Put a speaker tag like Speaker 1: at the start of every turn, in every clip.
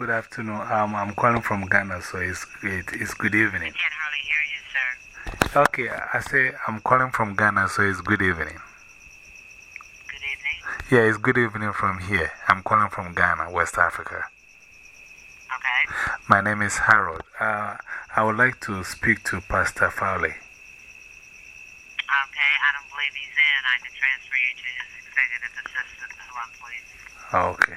Speaker 1: Good afternoon. Um, I'm calling from Ghana, so it's, it, it's good evening.
Speaker 2: I can't hardly hear you, sir.
Speaker 1: Okay, I say I'm calling from Ghana, so it's good evening.
Speaker 2: Good evening.
Speaker 1: Yeah, it's good evening from here. I'm calling from Ghana, West Africa.
Speaker 2: Okay.
Speaker 1: My name is Harold. Uh, I would like to speak to Pastor Fowley.
Speaker 2: Okay, I don't believe he's in. I can transfer you to his executive assistant. Hold on, please.
Speaker 1: Okay.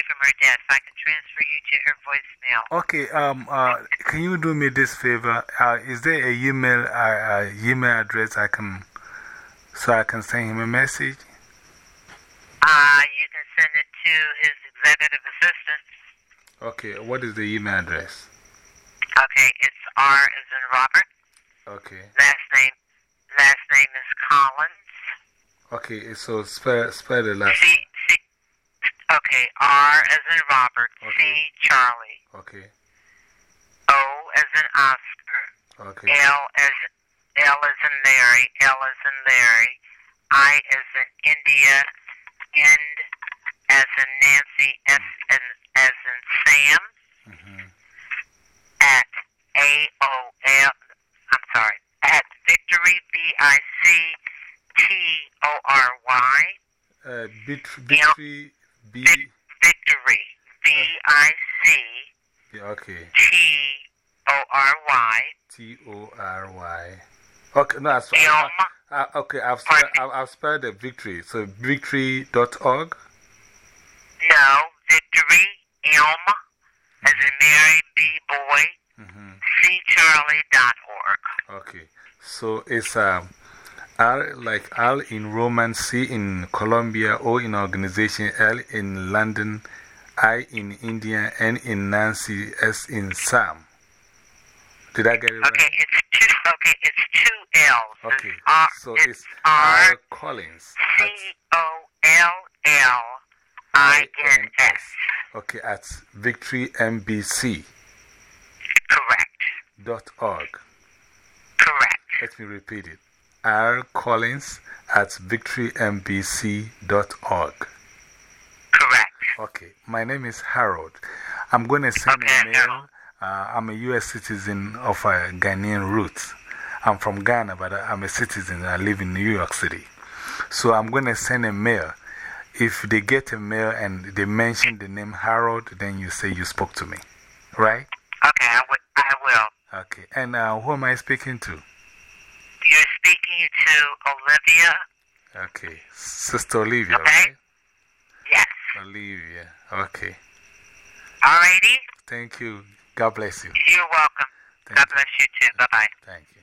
Speaker 2: away from her desk. I can transfer you to her voicemail.
Speaker 1: Okay, um, uh, can you do me this favor? Uh, is there a email, uh, uh, email address I can, so I can send him a message?
Speaker 2: Uh, you can send it to his executive assistant.
Speaker 1: Okay, what is the email address?
Speaker 2: Okay, it's R as in Robert.
Speaker 1: Okay,
Speaker 2: Last name, last name is Collins.
Speaker 1: okay, so spell, spell the last.
Speaker 2: Okay, R as in Robert. C, Charlie.
Speaker 1: Okay,
Speaker 2: O as in Oscar.
Speaker 1: okay,
Speaker 2: L as L as in Larry, L as in Larry, I as in India, N as in Nancy, S as, as in Sam,
Speaker 1: -hmm.
Speaker 2: at A O L, I'm sorry, at Victory, V I C T O R Y,
Speaker 1: Uh, Bit- Bitry, B,
Speaker 2: Victory, V I C
Speaker 1: yeah, okay,
Speaker 2: T O R Y,
Speaker 1: T O R Y. Okay, no, I,
Speaker 2: Elm,
Speaker 1: uh, okay, I've, spelled, I've, I've spelled the victory. So victory.org.
Speaker 2: no, Victory, Elm, as in Mary, B boy,
Speaker 1: -hmm.
Speaker 2: ccharlie.org.
Speaker 1: Okay, so it's um, R like R in Roman, C in Colombia, O in organization, L in London, I in India, N in Nancy, S in Sam. Did I get it right?
Speaker 2: Okay, it's two, okay, it's two L's.
Speaker 1: Okay,
Speaker 2: It's R,
Speaker 1: so
Speaker 2: it's
Speaker 1: it's
Speaker 2: R,
Speaker 1: R Collins.
Speaker 2: C O L L I N S.
Speaker 1: Okay, at victorymbc.org.
Speaker 2: Correct. Dot org. Correct.
Speaker 1: Let me repeat it. R Collins at victorymbc.org.
Speaker 2: Correct.
Speaker 1: Okay, my name is Harold. I'm going to send
Speaker 2: Okay,
Speaker 1: a mail. Uh, I'm a U.S. citizen of uh, Ghanaian roots. I'm from Ghana, but I'm a citizen. I live in New York City. So I'm going to send a mail. If they get a mail and they mention the name Harold, then you say you spoke to me. Right?
Speaker 2: Okay, I I will.
Speaker 1: Okay. And uh, who am I speaking to?
Speaker 2: You're speaking to Olivia.
Speaker 1: Okay. Sister Olivia,
Speaker 2: Okay.
Speaker 1: right?
Speaker 2: Yes.
Speaker 1: Olivia. Okay.
Speaker 2: Alrighty.
Speaker 1: Thank you. God bless you.
Speaker 2: You're welcome.
Speaker 1: Thank
Speaker 2: God
Speaker 1: you.
Speaker 2: bless you too. Bye bye.
Speaker 1: Thank you.